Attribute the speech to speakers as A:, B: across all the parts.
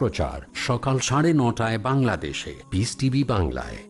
A: প্রচার। সকাল সাড়ে নটায় বাংলাদেশে। পিস টিভি বাংলায়।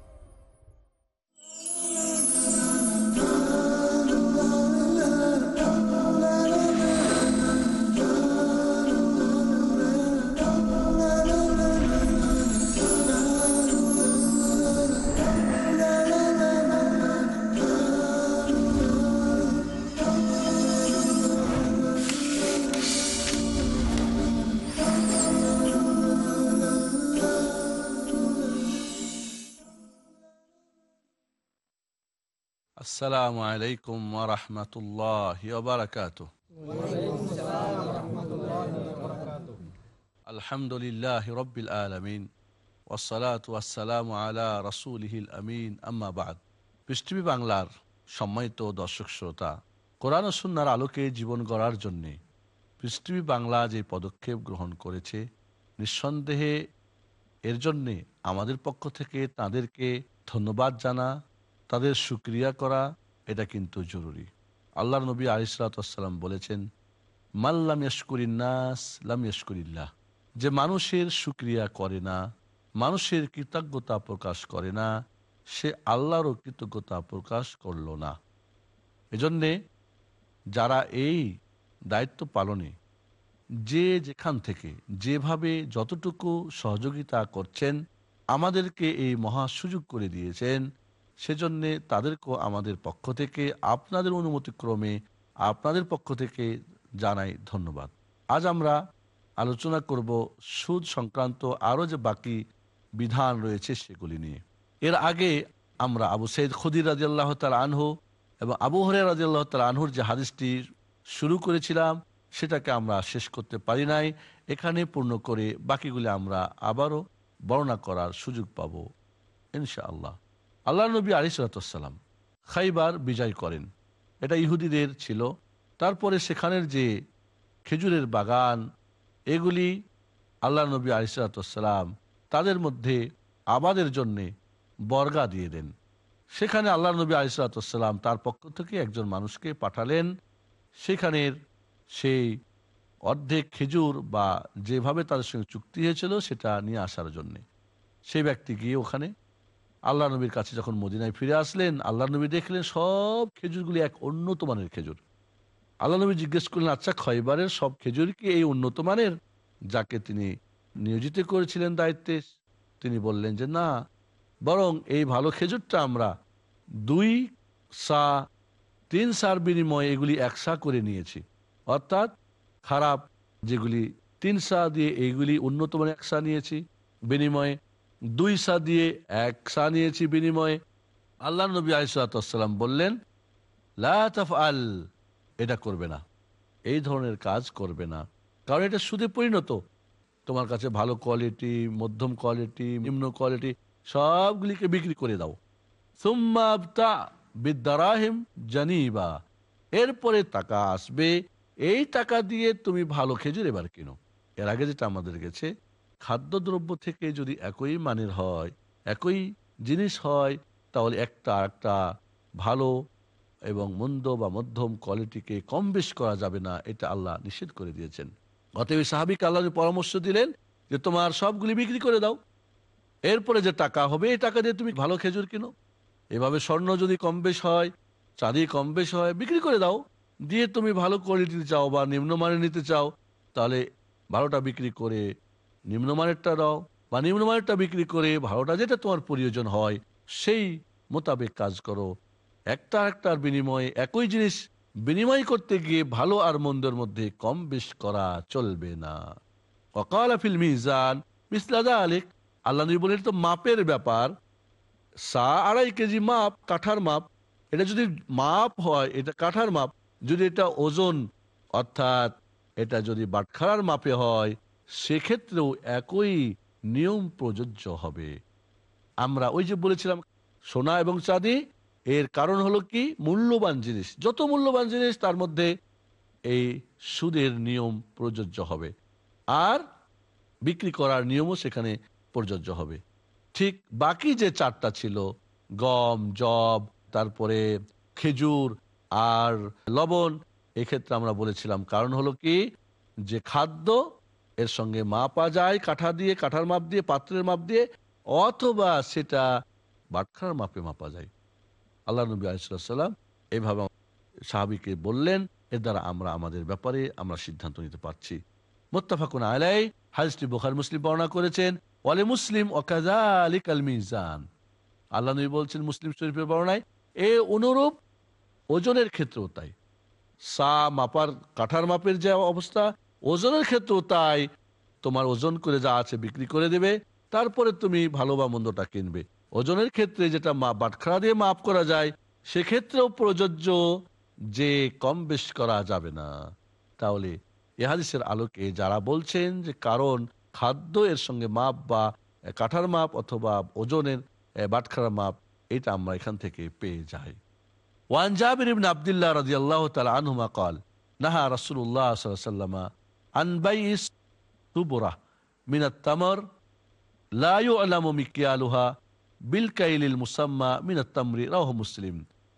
B: عليكم ورحمة الله وبركاته الحمد لله رب العالمين والصلاة والسلام على رسوله الأمين أما بعد পৃথিবী বাংলার সম্মানিত দর্শক শ্রোতা কোরআন ও সুন্নার আলোকে জীবন গড়ার জন্যে পৃথিবী বাংলা যে পদক্ষেপ গ্রহণ করেছে নিঃসন্দেহে এর জন্যে আমাদের পক্ষ থেকে তাদেরকে ধন্যবাদ জানা তাদের সুক্রিয়া করা এটা কিন্তু জরুরি। আল্লাহ নবী আলিসাল্লাম বলেছেন মাল্লাম ইয়াসকুরিন্নাস লাম ইয়াসকুরিল্লাহ যে মানুষের সুক্রিয়া করে না, মানুষের কৃতজ্ঞতা প্রকাশ করে না, সে আল্লাহরও কৃতজ্ঞতা প্রকাশ করল না। এজন্যে যারা এই দায়িত্ব পালনে, যে যেখান থেকে, যেভাবে যতটুকু সহযোগিতা করছেন, আমাদেরকে এই মহা সুযোগ করে দিয়েছেন সেজন্যে তাদেরকেও আমাদের পক্ষ থেকে, আপনাদের অনুমতিক্রমে আপনাদের পক্ষ থেকে জানাই ধন্যবাদ। আজ আমরা আলোচনা করব সুদ সংক্রান্ত আরও যে বাকি বিধান রয়েছে সেগুলি নিয়ে। এর আগে আমরা আবু সৈদ খুদির রাজিয়াল্লাহ তাল আনহু এবং আবু হরে রাজিয়াল্লাহ তাল আনহুর যে হাদিসটি শুরু করেছিলাম, সেটাকে আমরা শেষ করতে পারি নাই। এখানে পূর্ণ করে বাকিগুলি আমরা আবারও বর্ণনা করার সুযোগ পাব, ইনশাআল্লাহ। আল্লাহ নবী আলিসাল্লাম খাইবার বিজয় করেন। এটা ইহুদিদের ছিল। তারপরে সেখানের যে খেজুরের বাগান, এগুলি আল্লাহ নবী আলিসাল্লাম তাদের মধ্যে আবাদের জন্যে বর্গা দিয়ে দেন। সেখানে আল্লাহ নবী আলিসাল্লাম তার পক্ষ থেকে একজন মানুষকে পাঠালেন। সেখানের সেই অর্ধেক খেজুর বা যেভাবে তাদের সঙ্গে চুক্তি হয়েছিল সেটা নিয়ে আসার জন্যে। সেই ব্যক্তি গিয়ে ওখানে আল্লাহ নবীর কাছে যখন মদিনায় ফিরে আসলেন, আল্লাহ নবী দেখলেন সব খেজুরগুলি এক উন্নত মানের খেজুর। আল্লাহ নবী জিজ্ঞেস করলেন আচ্ছা খয়বারের সব খেজুর কি এই উন্নত মানের? যাকে তিনি নিয়োজিত করেছিলেন দায়িত্বে, তিনি বললেন যে, না, বরং এই ভালো খেজুরটা আমরা দুই সা, তিন সার বিনিময়ে এগুলি এক সা করে নিয়েছি। অর্থাৎ খারাপ যেগুলি তিন সা দিয়ে এইগুলি উন্নত মানের এক সা নিয়েছি। বিনিময়ে দুই সা দিয়ে এক সা নিয়েছি বিনিময়ে। আল্লাহ নবী আলিসাল্লাম বললেন লাফ আল এটা করবে না। এই ধরনের কাজ করবে না। কারণ এটা সুদে পরিণত। তোমার কাছে ভালো কোয়ালিটি মধ্যম কোয়ালিটি নিম্ন কোয়ালিটি সবগুলিকে বিক্রি করে দাও। সুম্মাবতা বিদ্যারাহিম জানিবা। এরপরে টাকা আসবে। এই টাকা দিয়ে তুমি ভালো খেজুর এবার কিনো। এর আগে যেটা আমাদের গেছে খাদ্যদ্রব্য থেকে যদি একই মানের হয়, একই জিনিস হয়, তাহলে একটা একটা ভালো এবং মন্দ বা মধ্যম কোয়ালিটিকে কম বেশ করা যাবে না, এটা আল্লাহ নিষেধ করে দিয়েছেন। অতএব সাহাবিক আল্লাহ পরামর্শ দিলেন যে তোমার সবগুলি বিক্রি করে দাও। এরপরে যে টাকা হবে, এই টাকা দিয়ে তুমি ভালো খেজুর কিনো। এভাবে স্বর্ণ যদি কম বেশ হয়, চাঁদি কম বেশ হয়, বিক্রি করে দাও। দিয়ে তুমি ভালো কোয়ালিটি চাও বা নিম্নমানের নিতে চাও, তাহলে ভালোটা বিক্রি করে নিম্নমানেরটা দাও বা নিম্নমানেরটা বিক্রি করে ভালোটা যেটা তোমার প্রয়োজন হয়, সেই মোতাবেক কাজ করো। একটা একটার বিনিময়ে একই জিনিস বিনিময় করতে গিয়ে ভালো আর মন্দের মধ্যে কম বেশ করা চলবে না। অকাল ফিল মিজান মিসলাদা আলেক আল্লাহ নবী বলেন তো মাপের ব্যাপার। সা আড়াই কেজি মাপ, কাঠার মাপ। এটা যদি মাপ হয়, এটা কাঠার মাপ। যদি এটা ওজন, অর্থাৎ এটা যদি বাটখারার মাপে হয় সেক্ষেত্রেও একই নিয়ম প্রযোজ্য হবে। আমরা ওই যে বলেছিলাম, সোনা এবং চাঁদি, এর কারণ হলো কি? মূল্যবান জিনিস। যত মূল্যবান জিনিস, তার মধ্যে এই সুদের নিয়ম প্রযোজ্য হবে। আর বিক্রি করার নিয়মও সেখানে প্রযোজ্য হবে। ঠিক বাকি যে চারটা ছিল, গম জব তারপরে খেজুর আর লবণ, এক্ষেত্রে আমরা বলেছিলাম, কারণ হলো কি? যে খাদ্য এর সঙ্গে মাপা যায়, কাঠা দিয়ে, কাঠার মাপ দিয়ে, পাত্রের মাপ দিয়ে, অথবা সেটা বাটখারার মাপে মাপা যায়। আল্লাহ নবী আলিসাল্লাম এইভাবে সাহাবিকে বললেন, এর দ্বারা আমরা আমাদের ব্যাপারে আমরা সিদ্ধান্ত নিতে পারছি। মোত্তাফাকুন আলাই হাজটি বোখার, মুসলিম বর্ণনা করেছেন, ওয়ালে মুসলিম ওকাজা আলী কাল মিজান। আল্লাহ নবী বলছেন মুসলিম শরীফের বর্ণায় এ অনুরূপ ওজনের ক্ষেত্রেও তাই। সা মাপার, কাঠার মাপের যে অবস্থা ওজনের ক্ষেত্রেও তাই। তোমার ওজন করে যা আছে বিক্রি করে দেবে, তারপরে তুমি ভালো বা মন্দটা কিনবে। ওজনের ক্ষেত্রে যেটা মা, বাটখারা দিয়ে মাপ করা যায়, সেক্ষেত্রেও প্রযোজ্য যে কম বেশ করা যাবে না। তাহলে এহাদিসের আলোকে যারা বলছেন যে কারণ খাদ্য এর সঙ্গে মাপ বা কাঠার মাপ অথবা ওজনের বাটখারা মাপ, এটা আমরা এখান থেকে পেয়ে যাই। ওয়ান জাবির ইবিন আবদুল্লাহ রাজি আল্লাহ তালা আনহুমা কল, নাহা রসুল্লাহ সাল্লামা মুসাম্মা মুসলিম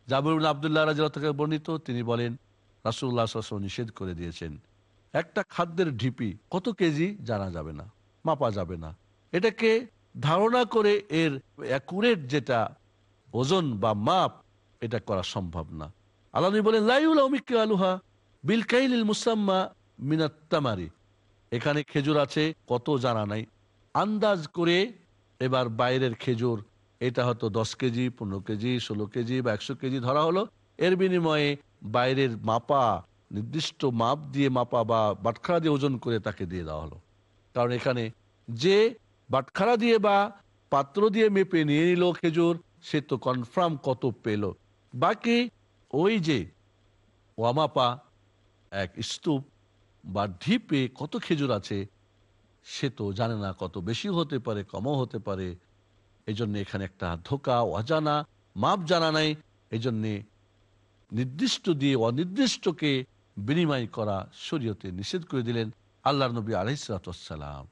B: জাবরুল আবদুল্লাহ থেকে বর্ণিত, তিনি বলেন নিষেধ করে দিয়েছেন, একটা খাদ্যের ঢিপি কত কেজি জানা যাবে না, মাপা যাবে না। এটাকে ধারণা করে এর অ্যাকুরেট যেটা ওজন বা মাপ, এটা করা সম্ভব না। আল্লাহ বলেন লাইউল আলুহা বিল মুসাম্মা মিনাত তামারি। এখানে খেজুর আছে, কত জানা নাই। আন্দাজ করে এবার বাইরের খেজুর, এটা হয়তো দশ কেজি, পনেরো কেজি, ষোলো কেজি বা একশো কেজি ধরা হলো। এর বিনিময়ে বাইরের মাপা, নির্দিষ্ট মাপ দিয়ে মাপা বা বাটখারা দিয়ে ওজন করে তাকে দিয়ে দেওয়া হলো। কারণ এখানে যে বাটখারা দিয়ে বা পাত্র দিয়ে মেপে নিয়ে নিল খেজুর, সে তো কনফার্ম কত পেল। বাকি ওই যে ওয়ামাপা, এক স্তূপ বা ঢিপে কত খেজুর আছে, সে তো জানে না কত বেশি হতে পারে, কমও হতে পারে। এই জন্য এখানে একটা ধোকা, অজানা, মাপ জানা নাই। এই জন্যে নির্দিষ্ট দিয়ে অনির্দিষ্টকে বিনিময় করা শরীয়তে নিষেধ করে দিলেন আল্লাহ নবী আলহিসাম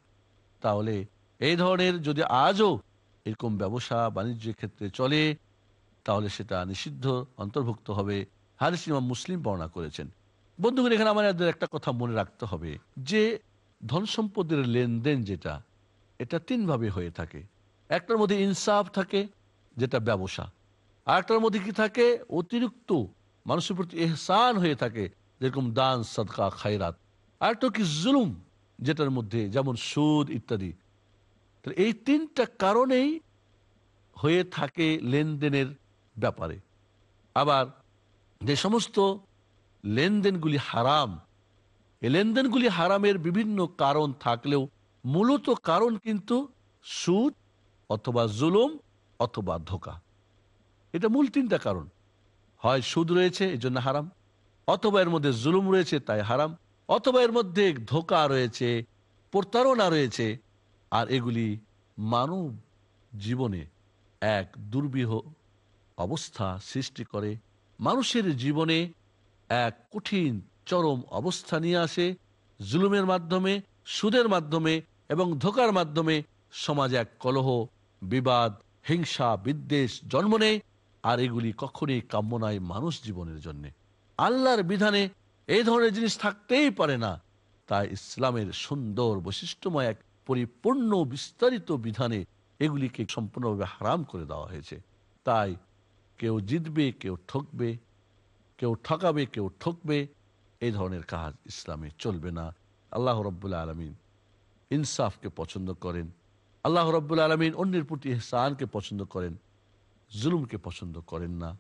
B: তাহলে এই ধরনের যদি আজও এরকম ব্যবসা বাণিজ্যের ক্ষেত্রে চলে, তাহলে সেটা নিষিদ্ধ, অন্তর্ভুক্ত হবে। হারিস ইমাম মুসলিম বর্ণনা করেছেন। বন্ধুগণ, এখানে আমাদের একটা কথা মনে রাখতে হবে যে ধন সম্পদের লেনদেন যেটা, এটা তিনভাবে হয়ে থাকে। একটার মধ্যে ইনসাফ থাকে, যেটা ব্যবসা। আর একটার মধ্যে কি থাকে? অতিরিক্ত মানুষের প্রতি এহসান হয়ে থাকে, যেরকম দান, সদকা, খায়রাত। আর একটা কি জুলুম, যেটার মধ্যে যেমন সুদ ইত্যাদি। এই তিনটা কারণেই হয়ে থাকে লেনদেনের ব্যাপারে। আবার যে সমস্ত লেনদেনগুলি হারাম। এই লেনদেনগুলি হারামের বিভিন্ন কারণ থাকলেও মূলত কারণ কিন্তু সুদ অথবা জুলুম অথবা ধোকা। এটা মূল তিনটা কারণ। হয় সুদ রয়েছে এই জন্য হারাম। অথবা এর মধ্যে জুলুম রয়েছে, তাই হারাম। অথবা এর মধ্যে ধোকা রয়েছে, প্রতারণা রয়েছে, আর এগুলি মানব জীবনে এক দুর্বিহ অবস্থা সৃষ্টি করে। মানুষের জীবনে এক কঠিন, চরম অবস্থা নিয়ে আসে। জুলুমের মাধ্যমে, সুদের মাধ্যমে এবং ধোকার মাধ্যমে সমাজে এক কলহ, বিবাদ, হিংসা, বিদ্বেষ জন্ম নেয়, আর এগুলি কখনই কাম্য নয় মানুষ জীবনের জন্য। আল্লাহর বিধানে এই ধরনের জিনিস থাকতেই পারে না। তাই ইসলামের সুন্দর, বৈশিষ্ট্যময় এক পরিপূর্ণ, বিস্তারিত বিধানে এগুলিকে সম্পূর্ণভাবে হারাম করে দেওয়া হয়েছে। তাই কেউ জিতবে, কেউ ঠকবে কেউ ঠকাবে, কেউ ঠকবে, এই ধরনের কাজ ইসলামে চলবে না। আল্লাহ রব্বুল্লা আলমিন ইনসাফকে পছন্দ করেন। আল্লাহ রব্বুল আলমিন অন্যের প্রতি ইহসানকে পছন্দ করেন। জুলুমকে পছন্দ করেন না।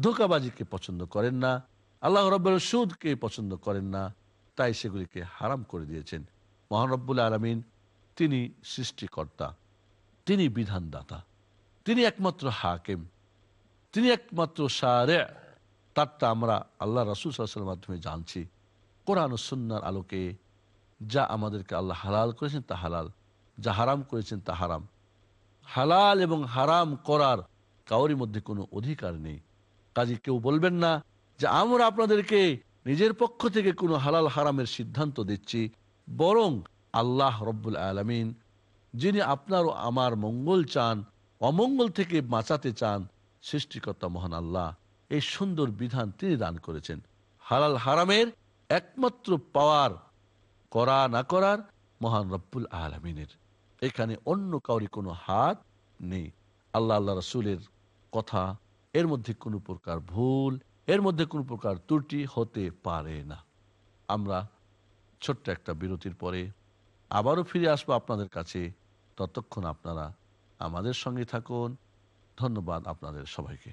B: ধোকাবাজিকে পছন্দ করেন না। আল্লাহ রব্বুল সুদকে পছন্দ করেন না। তাই সেগুলিকে হারাম করে দিয়েছেন। মহান রব্বুল আলমিন তিনি সৃষ্টিকর্তা। তিনি বিধানদাতা। তিনি একমাত্র হাকেম। তিনি একমাত্র সারে। তারটা আমরা আল্লাহ রাসুল সাল্লামের মাধ্যমে জানছি। কোরআন সুন্নার আলোকে যা আমাদেরকে আল্লাহ হালাল করেছেন তা হালাল, যা হারাম করেছেন তা হারাম। হালাল এবং হারাম করার কাউরি মধ্যে কোনো অধিকার নেই। কাজে কেউ বলবেন না যে আমরা আপনাদেরকে নিজের পক্ষ থেকে কোনো হালাল হারামের সিদ্ধান্ত দিচ্ছি, বরং আল্লাহ রব্বুল আলমিন, যিনি আপনার ও আমার মঙ্গল চান, অমঙ্গল থেকে বাঁচাতে চান সৃষ্টিকর্তা মহান আল্লাহ। এই সুন্দর বিধান তিনি দান করেছেন। হালাল হারামের একমাত্র পাওয়ার করা না করার মহান রব্বুল আলমিনের। এখানে অন্য কাউরি কোনো হাত নেই। আল্লাহ আল্লাহ রসুলের কথা এর মধ্যে কোনো প্রকার ভুল, এর মধ্যে কোনো প্রকার ত্রুটি হতে পারে না। আমরা ছোট্ট একটা বিরতির পরে আবারও ফিরে আসব আপনাদের কাছে। ততক্ষণ আপনারা আমাদের সঙ্গে থাকুন। ধন্যবাদ আপনাদের সবাইকে।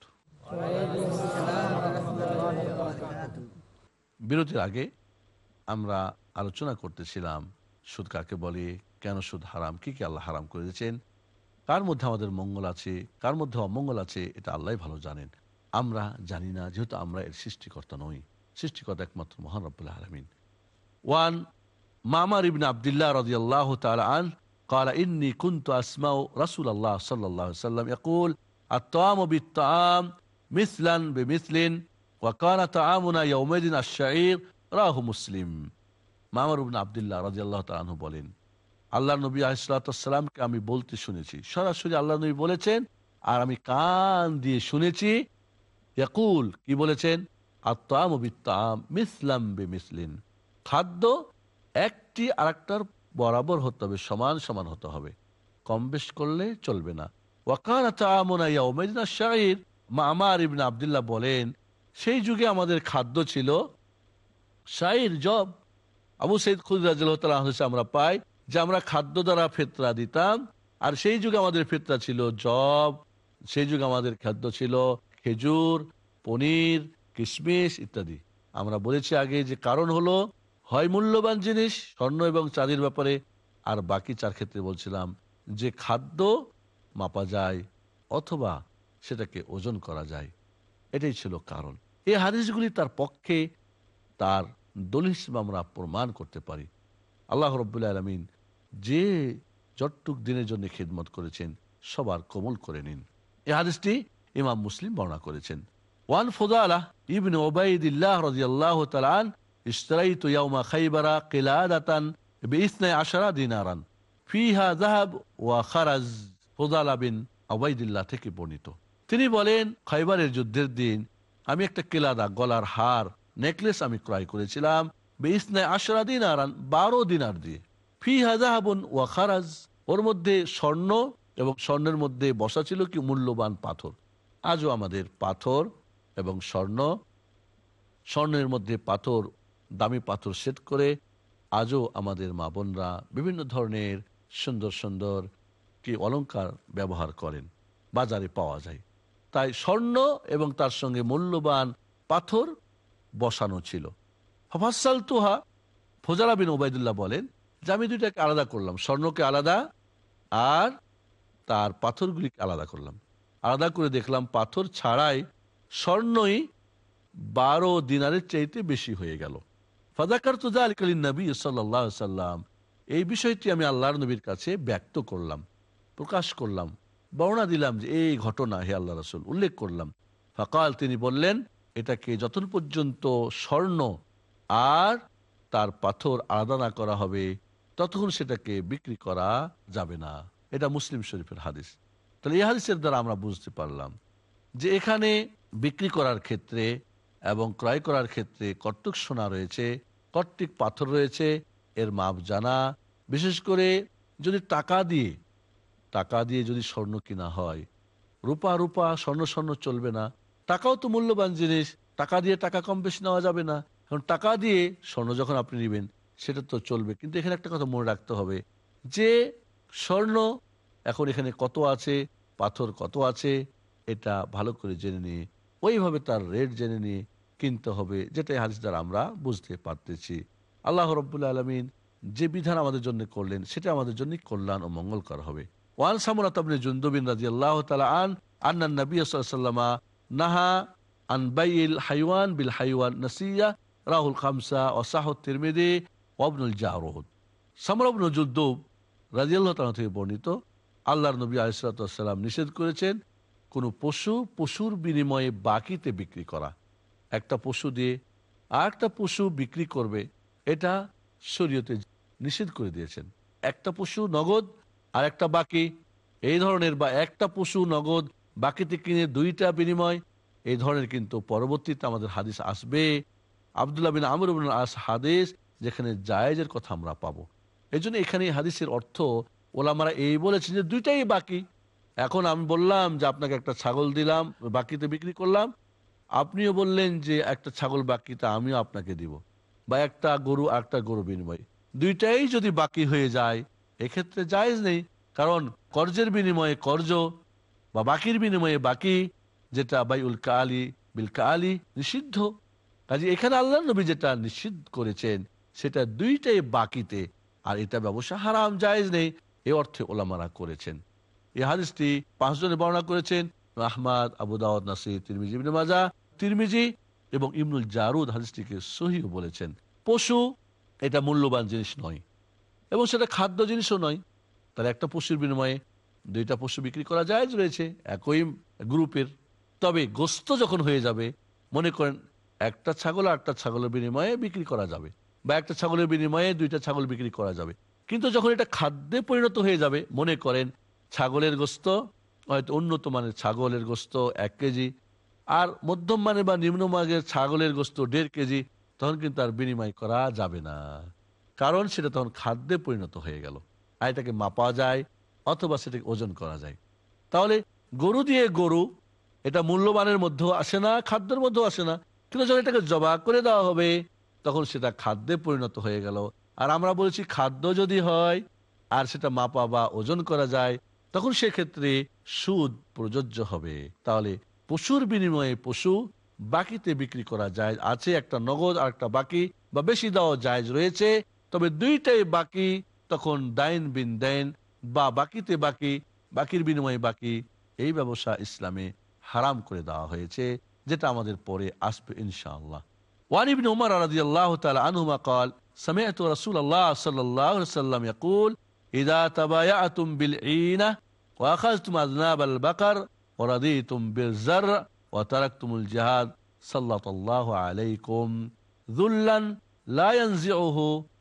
B: বিরতির আগে আমরা আলোচনা করতেছিলাম সুদ কাকে বলে কেন সুদ হারাম কি কি আল্লাহ হারাম করে দিয়েছেন কার মধ্যে আমাদের মঙ্গল আছে কার মধ্যে অমঙ্গল আছে এটা আল্লাহ ভালো জানেন আমরা জানি না যেহেতু আমরা এর সৃষ্টিকর্তা নই সৃষ্টিকর্তা একমাত্র মহান রব্বুল্লাহ আলমিন ওয়ান মামার ইবনে আবদুল্লাহ রাদিয়াল্লাহু তাআলা আন قال إني كنت أسمع رسول الله صلى الله عليه وسلم يقول الطعام بالطعام مثلا بمثل وكان طعامنا يومئذ الشعير রাহু মুসলিম মামার উবিন আবদুল্লাহ রাজি আল্লাহ তালু বলেন আল্লাহ নবী আসালামকে আমি বলতে শুনেছি সরাসরি আল্লাহ নবী বলেছেন আর আমি কান দিয়ে শুনেছি ইয়াকুল কি বলেছেন আত্মাম বিত্তাম মিসলাম বে মিসলিন খাদ্য একটি আরেকটার বরাবর হতে হবে সমান সমান হতে হবে কম বেশ করলে চলবে না ওয়াকান শাহির মা আমার ইবনে আবদুল্লাহ বলেন, সেই যুগে আমাদের খাদ্য ছিল শাহির জব। আবু সৈদ খুদিরাজ আমরা পাই, যে আমরা খাদ্য দ্বারা ফেতরা দিতাম। আর সেই যুগে আমাদের ফেতরা ছিল জব, সেই যুগে আমাদের খাদ্য ছিল খেজুর, পনির কিশমিশ ইত্যাদি। আমরা বলেছি আগে যে কারণ হলো, হয় মূল্যবান জিনিস, স্বর্ণ এবং চাঁদির ব্যাপারে, আর বাকি চার ক্ষেত্রে বলছিলাম যে খাদ্য মাপা যায়, অথবা সেটাকে ওজন করা যায় এটাই ছিল কারণ এই হাদিসগুলি তার পক্ষে তার দলিল হিসেবে আমরা প্রমাণ করতে পারি আল্লাহ রব্বুল আলমিন যে যটটুক দিনের জন্য খিদমত করেছেন সবার কবুল করে নিন এই হাদিসটি ইমাম মুসলিম বর্ণনা করেছেন ওয়ান ফোদালা ইবনে ওবাইদিল্লাহ রাদিয়াল্লাহু তাআলা আন اشتريت يوم خيبر قلادة بإثنى عشر دينارا فيها ذهب وخرز ফোদালা বিন ওবাইদিল্লাহ থেকে বর্ণিত তিনি বলেন, খাইবারের যুদ্ধের দিন আমি একটা কেলাদা গলার হার, নেকলেস আমি ক্রয় করেছিলাম বেইসনায় আশরা দিন আর বারো দিনার দিয়ে। ফি হাজাহাবুন ওয়া খারাজ, ওর মধ্যে স্বর্ণ এবং স্বর্ণের মধ্যে বসা ছিল কি মূল্যবান পাথর। আজও আমাদের পাথর এবং স্বর্ণ, স্বর্ণের মধ্যে পাথর, দামি পাথর সেট করে আজও আমাদের মা বোনরা বিভিন্ন ধরনের সুন্দর সুন্দর কি অলংকার ব্যবহার করেন, বাজারে পাওয়া যায়। তাই স্বর্ণ এবং তার সঙ্গে মূল্যবান পাথর বসানো ছিল। ফফাসাল তুহা ফোজারা বিন ওবায়দুল্লাহ বলেন, যে আমি দুইটাকে আলাদা করলাম, স্বর্ণকে আলাদা আর তার পাথরগুলিকে আলাদা করলাম। আলাদা করে দেখলাম পাথর ছাড়াই স্বর্ণই বারো দিনারের চাইতে বেশি হয়ে গেল। ফাদাকার তুজা আলিকালীন নবী সাল্লাহ সাল্লাম এই বিষয়টি আমি আল্লাহর নবীর কাছে ব্যক্ত করলাম, প্রকাশ করলাম। বর্ণনা দিলাম যে, এই ঘটনা, হে আল্লাহ রসুল, উল্লেখ করলাম। ফাকাল, তিনি বললেন, এটাকে যতন পর্যন্ত স্বর্ণ আর তার পাথর আলাদা না করা হবে, ততক্ষণ সেটাকে বিক্রি করা যাবে না। এটা মুসলিম শরীফের হাদিস। তাহলে এই হাদিসের দ্বারা আমরা বুঝতে পারলাম যে, এখানে বিক্রি করার ক্ষেত্রে এবং ক্রয় করার ক্ষেত্রে কর্তক সোনা রয়েছে, কর্তৃক পাথর রয়েছে, এর মাপ জানা। বিশেষ করে যদি টাকা দিয়ে টাকা দিয়ে যদি স্বর্ণ কিনা হয়। রূপা রূপা, স্বর্ণ স্বর্ণ চলবে না। টাকাও তো মূল্যবান জিনিস। টাকা দিয়ে টাকা কম বেশি নেওয়া যাবে না। কারণ টাকা দিয়ে স্বর্ণ যখন আপনি নেবেন, সেটা তো চলবে। কিন্তু এখানে একটা কথা মনে রাখতে হবে। যে স্বর্ণ এখন এখানে কত আছে, পাথর কত আছে, এটা ভালো করে জেনে নিয়ে, ওইভাবে তার রেট জেনে নিয়ে কিনতে হবে, যেটাই হাদিস দ্বারা আমরা বুঝতে পারতেছি। আল্লাহ রব্বুল্লা আলমিন যে বিধান আমাদের জন্য করলেন, সেটা আমাদের জন্য কল্যাণ ও মঙ্গলকর হবে। ওয়ান সামুরাত আপনি জুন্দুবিন আন আন্নান নবী সাল্লামা নাহা আন বাইল হাইওয়ান বিল হাইওয়ান নাসিয়া রাহুল খামসা ও সাহ তিরমিদি ওয়াবনুল জাহরুদ সামরাবনুল জুদ্দুব রাজি থেকে বর্ণিত, আল্লাহর নবী আলিসাল্লাম নিষেধ করেছেন কোনো পশু পশুর বিনিময়ে বাকিতে বিক্রি করা। একটা পশু দিয়ে আর একটা পশু বিক্রি করবে, এটা শরীয়তে নিষেধ করে দিয়েছেন। একটা পশু নগদ আর একটা বাকি। এই ধরনের বা একটা পশু নগদ, বাকিতে কিনে দুইটা বিনিময়, এই ধরনের কিন্তু পরবর্তীতে আমাদের হাদিস আসবে। আবদুল্লাহ বিন আমর আস হাদিস, যেখানে জায়েজের কথা আমরা পাবো। এই জন্য এখানে হাদিসের অর্থ ওলামারা এই বলেছেন যে দুইটাই বাকি। এখন আমি বললাম যে আপনাকে একটা ছাগল দিলাম, বাকিতে বিক্রি করলাম। আপনিও বললেন যে একটা ছাগল বাকিতে আমিও আপনাকে দিব। বা একটা গরু একটা গরু বিনিময়। দুইটাই যদি বাকি হয়ে যায় এক্ষেত্রে জায়েজ নেই। কারণ কর্জের বিনিময়ে কর্জ বা বাকির বিনিময়ে বাকি, যেটা বাই উল কালি বিল কালি নিষিদ্ধ। কাজে এখানে আল্লাহ নবী যেটা নিষিদ্ধ করেছেন, সেটা দুইটাই বাকিতে। আর এটা ব্যবসা হারাম, জায়েজ নেই, এ অর্থে ওলামারা করেছেন। এই হাদিসটি পাঁচজনে বর্ণনা করেছেন, আহমাদ, আবু দাওয়াদ নাসির তিরমিজি, ইবনে মাজা তিরমিজি এবং ইবনুল জারুদ হাদিসটিকে সহিও বলেছেন। পশু এটা মূল্যবান জিনিস নয়। এবং সেটা খাদ্য জিনিসও নয়। তাহলে একটা পশুর বিনিময়ে দুইটা পশু বিক্রি করা যায় রয়েছে একই গ্রুপের। তবে গোস্ত যখন হয়ে যাবে, মনে করেন একটা ছাগল একটা ছাগলের বিনিময়ে বিক্রি করা যাবে বা একটা ছাগলের বিনিময়ে দুইটা ছাগল বিক্রি করা যাবে। কিন্তু যখন এটা খাদ্যে পরিণত হয়ে যাবে, মনে করেন ছাগলের গোস্ত, হয়তো উন্নত মানের ছাগলের গোস্ত এক কেজি আর মধ্যম মানের বা নিম্নমানের ছাগলের গোস্ত দেড় কেজি, তখন কিন্তু আর বিনিময় করা যাবে না। কারণ সেটা তখন খাদ্যে পরিণত হয়ে গেল। আর এটাকে মাপা যায় অথবা সেটাকে ওজন করা যায়। তাহলে গরু দিয়ে গরু, এটা মূল্যবানের মধ্যেও আসে না, খাদ্যের মধ্যেও আসে না। কিন্তু যখন এটাকে জবা করে দেওয়া হবে, তখন সেটা খাদ্যে পরিণত হয়ে গেল। আর আমরা বলেছি খাদ্য যদি হয় আর সেটা মাপা বা ওজন করা যায়, তখন সেক্ষেত্রে সুদ প্রযোজ্য হবে। তাহলে পশুর বিনিময়ে পশু বাকিতে বিক্রি করা যায়, আছে একটা নগদ আর একটা বাকি, বা বেশি দেওয়া যায় রয়েছে। তবে দুইটাই বাকি তখন দাইন বিন দেন বা বাকিতে বাকি বাকির বিনিময়ে বাকি এই ব্যবসা ইসলামে হারাম করে দেওয়া হয়েছে যেটা আমাদের পরে আসবে ইনশাআল্লাহ وعن ابن عمر رضي الله تعالى عنهما قال سمعت رسول الله صلى الله عليه وسلم يقول إذا تبايعتم بالعينة وأخذتم أذناب البقر ورضيتم بالزرع وتركتم الجهاد سلط الله عليكم ذلا لا ينزعه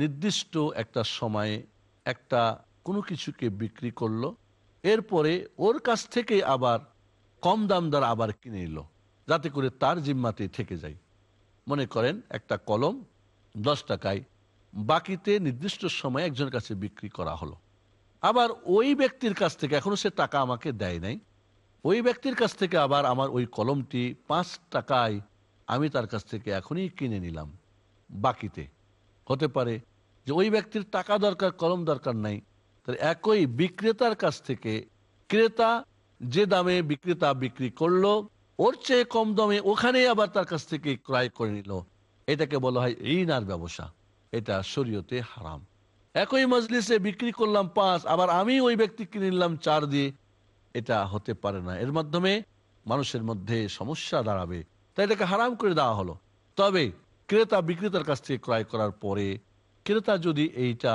B: নির্দিষ্ট একটা সময়ে একটা কোনো কিছুকে বিক্রি করল, এরপরে ওর কাছ থেকে আবার কম দাম দ্বারা আবার কিনে নিল, যাতে করে তার জিম্মাতে থেকে যায়। মনে করেন একটা কলম দশ টাকায়, বাকিতে নির্দিষ্ট সময়ে একজনের কাছে বিক্রি করা হলো। আবার ওই ব্যক্তির কাছ থেকে, এখনও সে টাকা আমাকে দেয় নাই, ওই ব্যক্তির কাছ থেকে আবার আমার ওই কলমটি পাঁচ টাকায় আমি তার কাছ থেকে এখনই কিনে নিলাম, বাকিতে। হতে পারে যে ওই ব্যক্তির টাকা দরকার, কলম দরকার নাই। তাহলে একই বিক্রেতার কাছ থেকে ক্রেতা যে দামে বিক্রেতা বিক্রি করল, ওর চেয়ে কম দামে ওখানে আবার তার কাছ থেকে ক্রয় করে নিল। এটাকে বলা হয় ঋণার ব্যবসা। এটা শরীয়তে হারাম। একই মজলিসে বিক্রি করলাম পাঁচ, আবার আমি ওই ব্যক্তি কিনে নিলাম চার দিয়ে। এটা হতে পারে না। এর মাধ্যমে মানুষের মধ্যে সমস্যা দাঁড়াবে। তাই এটাকে হারাম করে দেওয়া হলো। তবে ক্রেতা বিক্রেতার কাছ থেকে ক্রয় করার পরে ক্রেতা যদি এইটা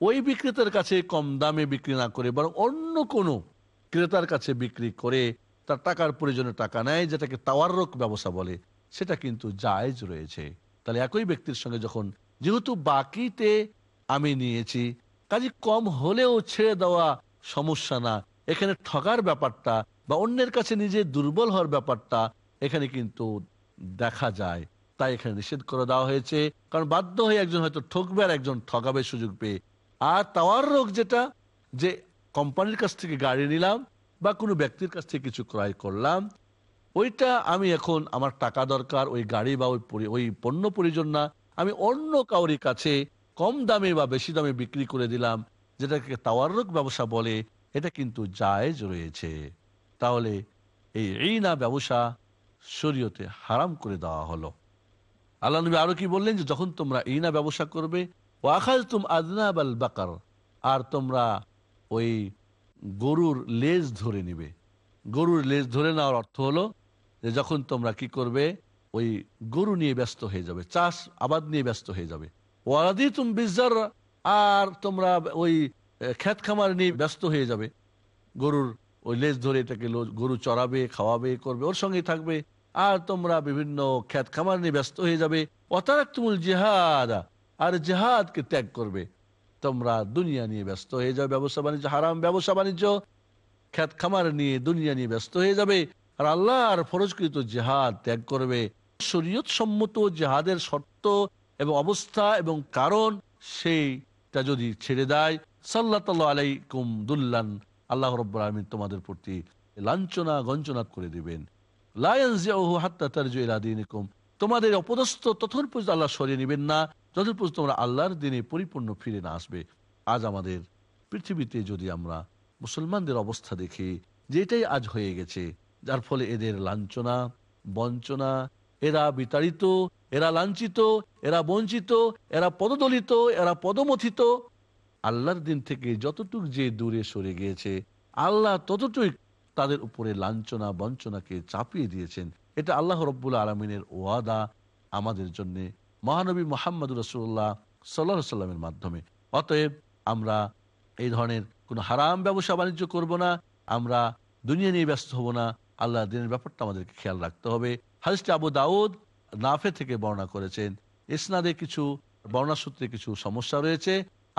B: ওই বিক্রেতার কাছে কম দামে বিক্রি না করে বরং অন্য কোনো ক্রেতার কাছে বিক্রি করে, তার টাকার প্রয়োজনে টাকা নেয়, যেটাকে তাওয়ারক ব্যবসা বলে, সেটা কিন্তু জায়েজ রয়েছে। তাহলে একই ব্যক্তির সঙ্গে যখন, যেহেতু বাকিতে আমি নিয়েছি, কাজে কম হলেও ছেড়ে দেওয়া সমস্যা না। এখানে ঠকার ব্যাপারটা বা অন্যের কাছে নিজে দুর্বল হওয়ার ব্যাপারটা এখানে কিন্তু দেখা যায়। তাই এখানে নিষেধ করে দেওয়া হয়েছে। কারণ বাধ্য হয়ে একজন হয়তো ঠকবে আর একজন ঠকাবে সুযোগ পেয়ে। আর তাওয়ার রোগ যেটা, যে কোম্পানির কাছ থেকে গাড়ি নিলাম বা কোনো ব্যক্তির কাছ থেকে কিছু ক্রয় করলাম, ওইটা আমি এখন আমার টাকা দরকার, ওই গাড়ি বা ওই ওই পণ্য পরিজন না, আমি অন্য কাউরি কাছে কম দামে বা বেশি দামে বিক্রি করে দিলাম, যেটাকে তাওয়ারক ব্যবসা বলে, এটা কিন্তু জায়েজ রয়েছে। তাহলে এই এই না ব্যবসা শরীয়তে হারাম করে দেওয়া হলো। আল্লাহ নবী আরও কি বললেন যে, যখন তোমরা ইনা ব্যবসা করবে ও আখাজ তুম আদনাব আল বাকার আর তোমরা ওই গরুর লেজ ধরে নিবে। গরুর লেজ ধরে নেওয়ার অর্থ হলো যে, যখন তোমরা কি করবে, ওই গরু নিয়ে ব্যস্ত হয়ে যাবে, চাষ আবাদ নিয়ে ব্যস্ত হয়ে যাবে। ওয়ারাদি তুম বিজার আর তোমরা ওই খ্যাত খামার নিয়ে ব্যস্ত হয়ে যাবে। গরুর ওই লেজ ধরে এটাকে গরু চড়াবে, খাওয়াবে, করবে, ওর সঙ্গেই থাকবে। আর তোমরা বিভিন্ন খ্যাত খামার নিয়ে ব্যস্ত হয়ে যাবে। অতারাক তুমুল জেহাদ, আর জেহাদকে ত্যাগ করবে। তোমরা দুনিয়া নিয়ে ব্যস্ত হয়ে যাবে ব্যবসা বাণিজ্য, হারাম ব্যবসা বাণিজ্য। খ্যাত খামার নিয়ে দুনিয়া নিয়ে ব্যস্ত হয়ে যাবে। আর আল্লাহর ফরজকৃত জেহাদ ত্যাগ করবে। শরীয়ত সম্মত জেহাদের শর্ত এবং অবস্থা এবং কারণ সেইটা যদি ছেড়ে দেয় সাল্লাহ আলাইকুম দুল্লান, আল্লাহ রব্বুল আলমিন তোমাদের প্রতি লাঞ্ছনা গঞ্চনা করে দিবেন। তোমাদের অপদস্থ তখন পর্যন্ত আল্লাহ সরিয়ে নেবেন না। যতক্ষণ পর্যন্ত তোমরা আল্লাহর দিনে পরিপূর্ণ ফিরে না আসবে। আজ আমাদের পৃথিবীতে যদি আমরা মুসলমানদের অবস্থা দেখি যে এটাই আজ হয়ে গেছে, যার ফলে এদের লাঞ্ছনা, বঞ্চনা, এরা বিতাড়িত, এরা লাঞ্ছিত, এরা বঞ্চিত, এরা পদদলিত, এরা পদমথিত। আল্লাহর দিন থেকে যতটুক যে দূরে সরে গিয়েছে, আল্লাহ ততটুক তাদের উপরে লাঞ্ছনা, বঞ্চনাকে চাপিয়ে দিয়েছেন। এটা আল্লাহ রব্বুল আলমিনের ওয়াদা আমাদের জন্য মহানবী মোহাম্মদ রসুল্লাহ সাল্লাহ সাল্লামের মাধ্যমে। অতএব আমরা এই ধরনের কোনো হারাম ব্যবসা বাণিজ্য করব না, আমরা দুনিয়া নিয়ে ব্যস্ত হব না আল্লাহ দিনের ব্যাপারটা আমাদেরকে খেয়াল রাখতে হবে। হাজরত আবু দাউদ নাফে থেকে বর্ণনা করেছেন। ইসনাদে কিছু বর্ণনা সূত্রে কিছু সমস্যা রয়েছে।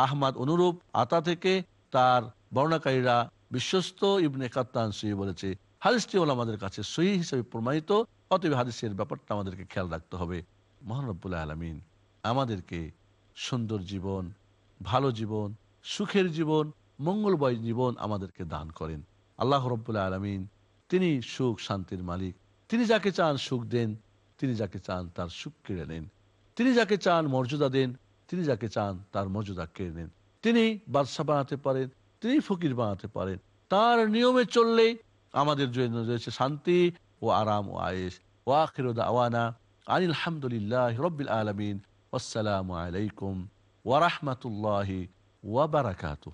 B: আহমাদ অনুরূপ আতা থেকে তার বর্ণাকারীরা বিশ্বস্ত ইবনে কাত্তান সহি বলেছে, হাদিসটি হল আমাদের কাছে সহি হিসেবে প্রমাণিত, অতএব হাদিসের ব্যাপারটা আমাদেরকে খেয়াল রাখতে হবে। মহানব্বুল্লাহ আলমিন আমাদেরকে সুন্দর জীবন, ভালো জীবন, সুখের জীবন, মঙ্গলময় জীবন আমাদেরকে দান করেন। আল্লাহ রব্বুল্লাহ আলমিন তিনি সুখ শান্তির মালিক। তিনি যাকে চান সুখ দেন, তিনি যাকে চান তার সুখ কেড়ে নেন। তিনি যাকে চান মর্যাদা দেন, তিনি যাকে চান তার মর্যাদা কেড়ে নেন। তিনি বাদশাহ বানাতে পারেন তিনি ফকির বানাতে পারেন। তার নিয়মে চললেই আমাদের জন্য রয়েছে শান্তি ও আরাম ও আয়েস ও আখির আওয়ানা আনিল হামদুলিল্লাহ রবিল আলমিন। আসসালামু আলাইকুম ওয়ারহমতুল্লাহি ওয়াবারাকাতুহ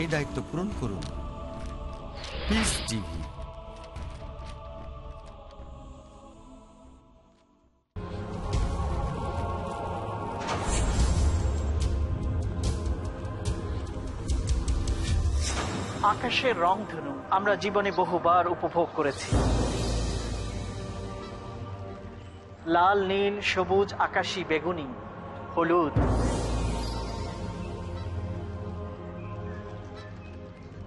C: এই দায়িত্ব পূরণ করুন।
D: আকাশের রং ধনু, আমরা জীবনে বহুবার উপভোগ করেছি। লাল, নীল, সবুজ, আকাশী, বেগুনি, হলুদ।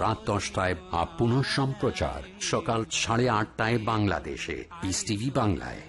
A: রাত দশটায় আপ পুনঃ সম্প্রচার সকাল সাড়ে আটটায় বাংলাদেশে। টিভি বাংলায়।